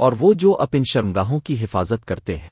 اور وہ جو اپن شرمگاہوں کی حفاظت کرتے ہیں۔